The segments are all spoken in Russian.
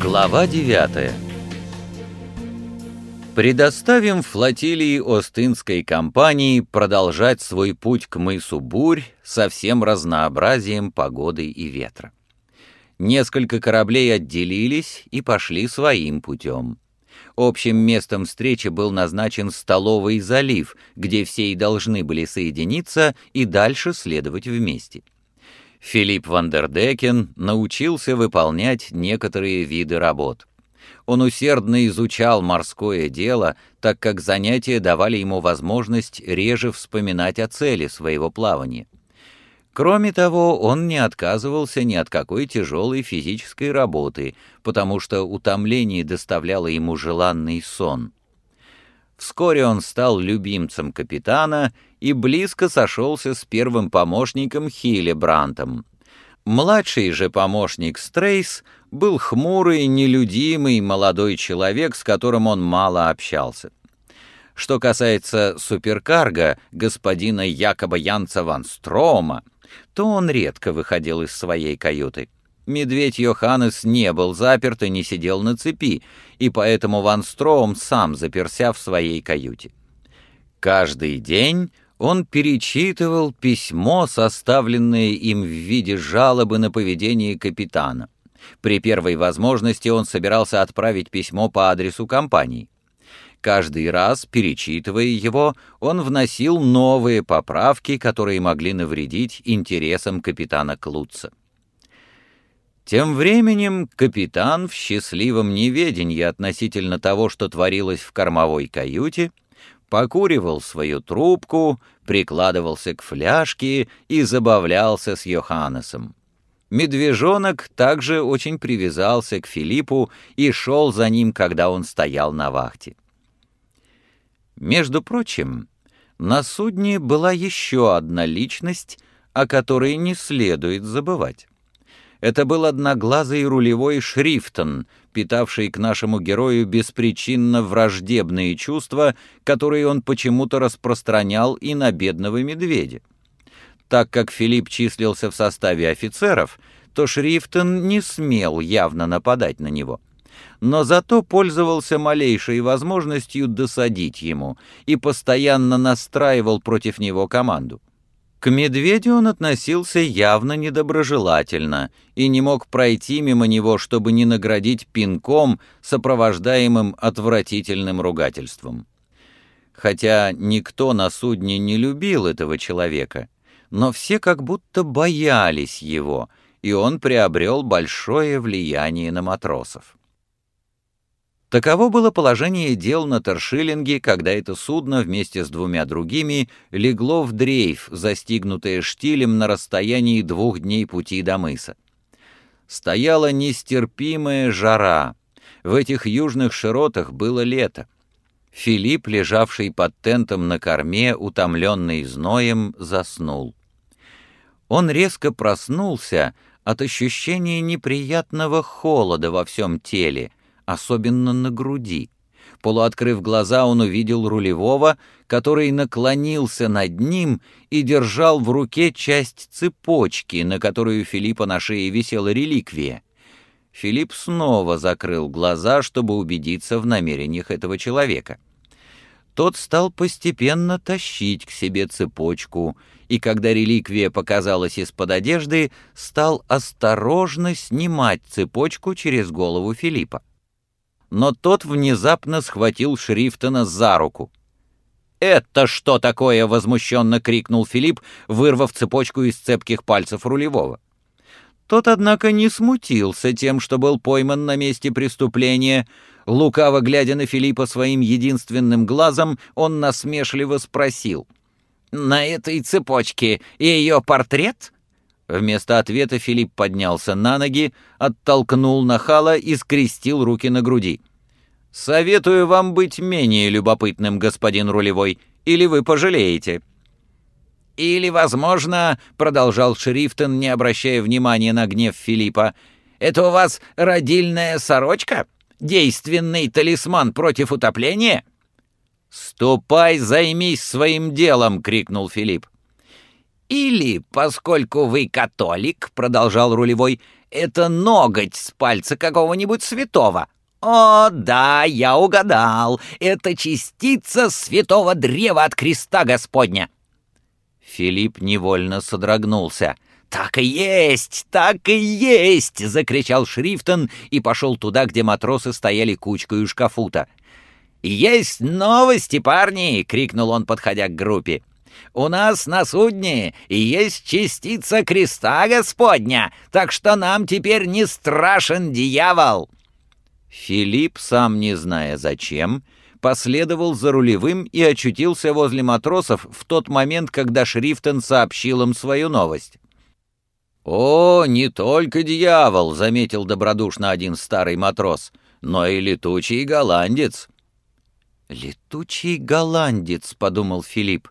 Глава 9 Предоставим флотилии Остинской компании продолжать свой путь к мысу Бурь со всем разнообразием погоды и ветра. Несколько кораблей отделились и пошли своим путем. Общим местом встречи был назначен Столовый залив, где все и должны были соединиться и дальше следовать вместе. Филипп Вандердекен научился выполнять некоторые виды работ. Он усердно изучал морское дело, так как занятия давали ему возможность реже вспоминать о цели своего плавания. Кроме того, он не отказывался ни от какой тяжелой физической работы, потому что утомление доставляло ему желанный сон. Вскоре он стал любимцем капитана и близко сошелся с первым помощником Хилли Брантом. Младший же помощник Стрейс был хмурый, нелюдимый молодой человек, с которым он мало общался. Что касается суперкарга, господина Якоба Янца ван Строма, то он редко выходил из своей каюты. Медведь Йоханнес не был заперт и не сидел на цепи, и поэтому Ван Строум сам заперся в своей каюте. Каждый день он перечитывал письмо, составленное им в виде жалобы на поведение капитана. При первой возможности он собирался отправить письмо по адресу компании. Каждый раз, перечитывая его, он вносил новые поправки, которые могли навредить интересам капитана Клутца. Тем временем капитан в счастливом неведении относительно того, что творилось в кормовой каюте, покуривал свою трубку, прикладывался к фляжке и забавлялся с Йоханнесом. Медвежонок также очень привязался к Филиппу и шел за ним, когда он стоял на вахте. Между прочим, на судне была еще одна личность, о которой не следует забывать. Это был одноглазый рулевой Шрифтон, питавший к нашему герою беспричинно враждебные чувства, которые он почему-то распространял и на бедного медведя. Так как Филипп числился в составе офицеров, то Шрифтон не смел явно нападать на него но зато пользовался малейшей возможностью досадить ему и постоянно настраивал против него команду. К медведю он относился явно недоброжелательно и не мог пройти мимо него, чтобы не наградить пинком, сопровождаемым отвратительным ругательством. Хотя никто на судне не любил этого человека, но все как будто боялись его, и он приобрел большое влияние на матросов. Таково было положение дел на Тершиллинге, когда это судно вместе с двумя другими легло в дрейф, застигнутое штилем на расстоянии двух дней пути до мыса. Стояла нестерпимая жара. В этих южных широтах было лето. Филипп, лежавший под тентом на корме, утомленный зноем, заснул. Он резко проснулся от ощущения неприятного холода во всем теле — особенно на груди. Полуоткрыв глаза, он увидел рулевого, который наклонился над ним и держал в руке часть цепочки, на которую Филиппа на шее висела реликвия. Филипп снова закрыл глаза, чтобы убедиться в намерениях этого человека. Тот стал постепенно тащить к себе цепочку, и когда реликвия показалась из-под одежды, стал осторожно снимать цепочку через голову Филиппа но тот внезапно схватил Шрифтона за руку. «Это что такое?» — возмущенно крикнул Филипп, вырвав цепочку из цепких пальцев рулевого. Тот, однако, не смутился тем, что был пойман на месте преступления. Лукаво глядя на Филиппа своим единственным глазом, он насмешливо спросил. «На этой цепочке ее портрет?» Вместо ответа Филипп поднялся на ноги, оттолкнул нахала и скрестил руки на груди. «Советую вам быть менее любопытным, господин рулевой, или вы пожалеете». «Или, возможно, — продолжал Шрифтон, не обращая внимания на гнев Филиппа, — это у вас родильная сорочка? Действенный талисман против утопления?» «Ступай, займись своим делом!» — крикнул Филипп. «Или, поскольку вы католик, — продолжал рулевой, — это ноготь с пальца какого-нибудь святого. О, да, я угадал, это частица святого древа от креста Господня». Филипп невольно содрогнулся. «Так и есть, так и есть!» — закричал Шрифтон и пошел туда, где матросы стояли кучкой у шкафута. «Есть новости, парни!» — крикнул он, подходя к группе. «У нас на судне есть частица креста Господня, так что нам теперь не страшен дьявол!» Филипп, сам не зная зачем, последовал за рулевым и очутился возле матросов в тот момент, когда Шрифтон сообщил им свою новость. «О, не только дьявол!» — заметил добродушно один старый матрос, «но и летучий голландец». «Летучий голландец», — подумал Филипп.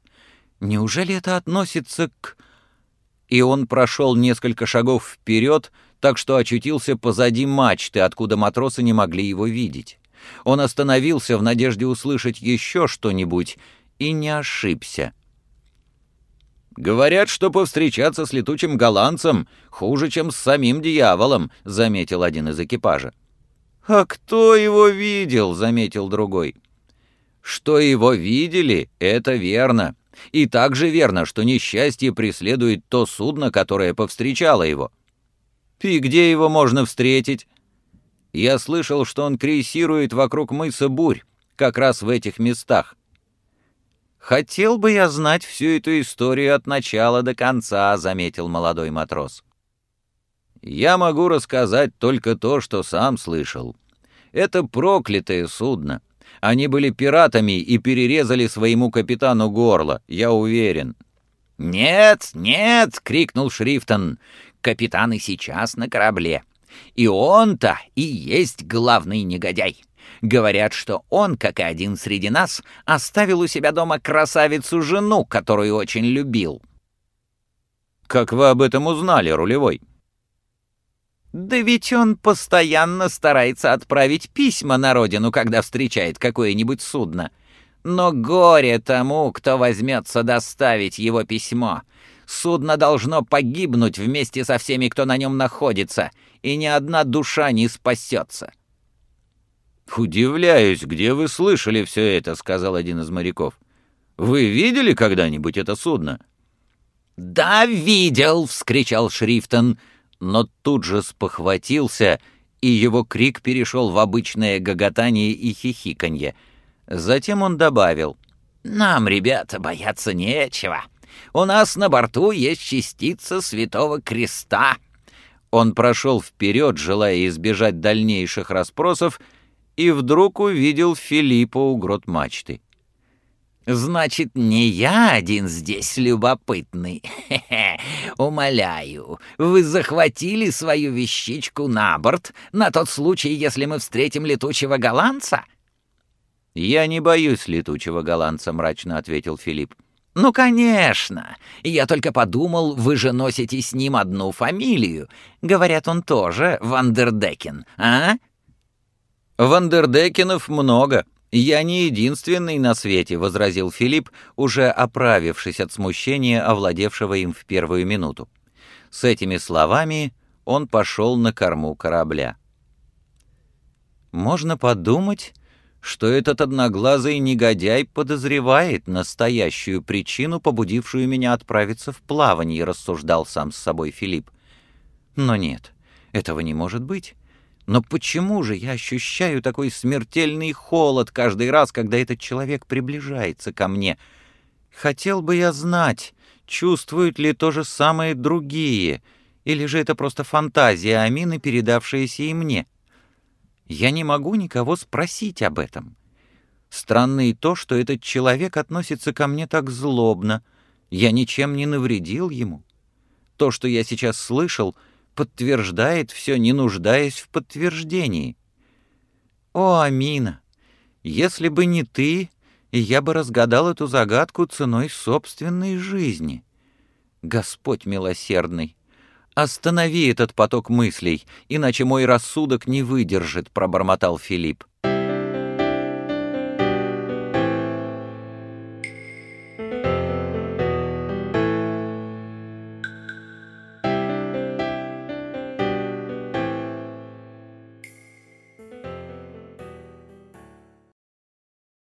«Неужели это относится к...» И он прошел несколько шагов вперед, так что очутился позади мачты, откуда матросы не могли его видеть. Он остановился в надежде услышать еще что-нибудь и не ошибся. «Говорят, что повстречаться с летучим голландцем хуже, чем с самим дьяволом», — заметил один из экипажа. «А кто его видел?» — заметил другой. Что его видели, это верно. И также верно, что несчастье преследует то судно, которое повстречало его. И где его можно встретить? Я слышал, что он крейсирует вокруг мыса Бурь, как раз в этих местах. «Хотел бы я знать всю эту историю от начала до конца», — заметил молодой матрос. «Я могу рассказать только то, что сам слышал. Это проклятое судно. Они были пиратами и перерезали своему капитану горло, я уверен». «Нет, нет!» — крикнул Шрифтон. «Капитан и сейчас на корабле. И он-то и есть главный негодяй. Говорят, что он, как и один среди нас, оставил у себя дома красавицу-жену, которую очень любил». «Как вы об этом узнали, рулевой?» Да ведь он постоянно старается отправить письма на родину, когда встречает какое-нибудь судно. Но горе тому, кто возьмется доставить его письмо. Судно должно погибнуть вместе со всеми, кто на нем находится, и ни одна душа не спасется. «Удивляюсь, где вы слышали все это», — сказал один из моряков. «Вы видели когда-нибудь это судно?» «Да, видел!» — вскричал Шрифтон — но тут же спохватился, и его крик перешел в обычное гоготание и хихиканье. Затем он добавил, «Нам, ребята, бояться нечего. У нас на борту есть частица Святого Креста». Он прошел вперед, желая избежать дальнейших расспросов, и вдруг увидел Филиппа у грот мачты. Значит, не я один здесь любопытный. Хе -хе. Умоляю, вы захватили свою вещичку на борт на тот случай, если мы встретим летучего голландца? Я не боюсь летучего голландца, мрачно ответил Филипп. «Ну, конечно! Я только подумал, вы же носите с ним одну фамилию. Говорят, он тоже Вандердекен, а?» «Вандердекенов много», «Я не единственный на свете», — возразил Филипп, уже оправившись от смущения, овладевшего им в первую минуту. С этими словами он пошел на корму корабля. Можно подумать, что этот одноглазый негодяй подозревает настоящую причину, побудившую меня отправиться в плавание, рассуждал сам с собой Филипп. Но нет, этого не может быть. Но почему же я ощущаю такой смертельный холод каждый раз, когда этот человек приближается ко мне? Хотел бы я знать, чувствуют ли то же самое другие, или же это просто фантазия Амины, передавшаяся и мне? Я не могу никого спросить об этом. Странно и то, что этот человек относится ко мне так злобно. Я ничем не навредил ему. То, что я сейчас слышал — подтверждает все, не нуждаясь в подтверждении. О, Амина, если бы не ты, я бы разгадал эту загадку ценой собственной жизни. Господь милосердный, останови этот поток мыслей, иначе мой рассудок не выдержит, пробормотал Филипп.